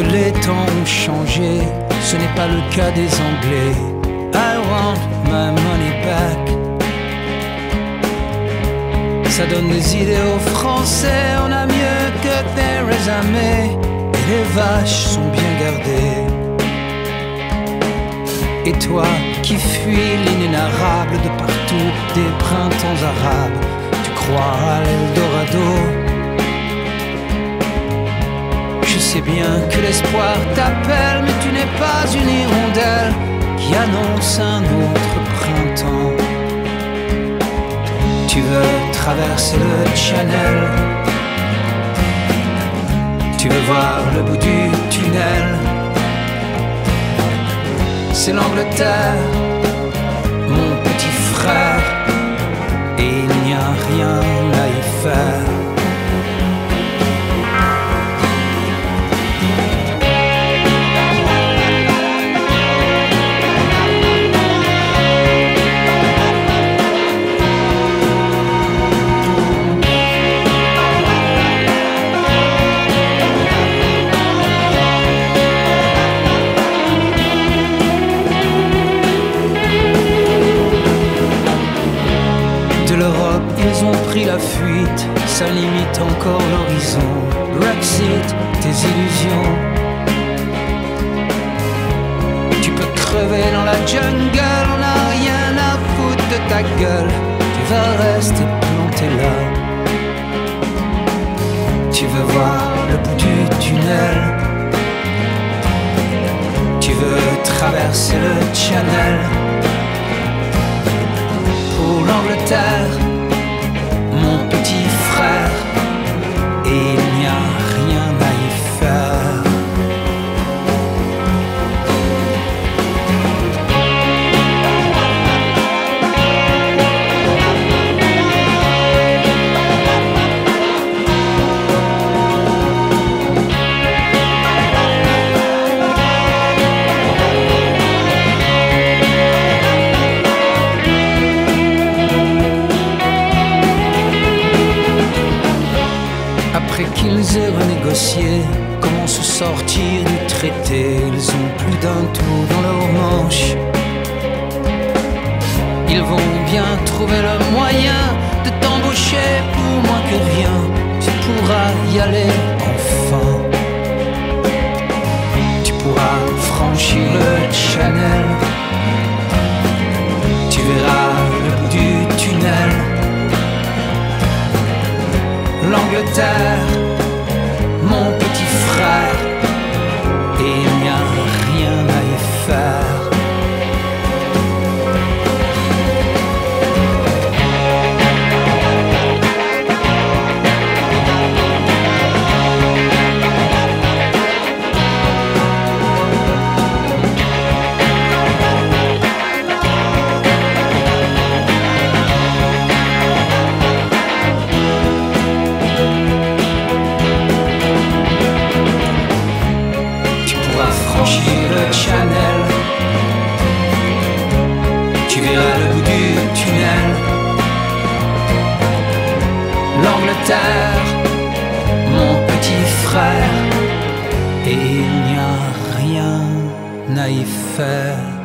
que les temps ont changé, ce n'est pas le cas des Anglais. I want my money back. Ça donne des idées aux Français, on a mieux que Theresa May. Et les vaches sont bien gardées. Et toi qui fuis l'inénarrable de partout, des printemps arabes, tu crois à l'Eldorado. Sais bien que l'espoir t'appelle, mais tu n'es pas une hirondelle qui annonce un autre printemps. Tu veux traverser le Channel, tu veux voir le bout du tunnel. C'est l'Angleterre, ils ont pris la fuite, ça limite encore l'horizon. Brexit, tes illusions. Tu peux crever dans la jungle, on n'a rien à foutre de ta gueule. Tu vas rester planté là. Tu veux voir le bout du tunnel. Tu veux traverser le channel comment se sortir du traité, ils ont plus d'un tour dans leur manche. Ils vont bien trouver le moyen de t'embaucher pour moins que rien. Tu pourras y aller enfin. Tu pourras franchir le Channel. Tu verras le bout du tunnel. L'Angleterre, mon petit frère, et il n'y a rien à y faire.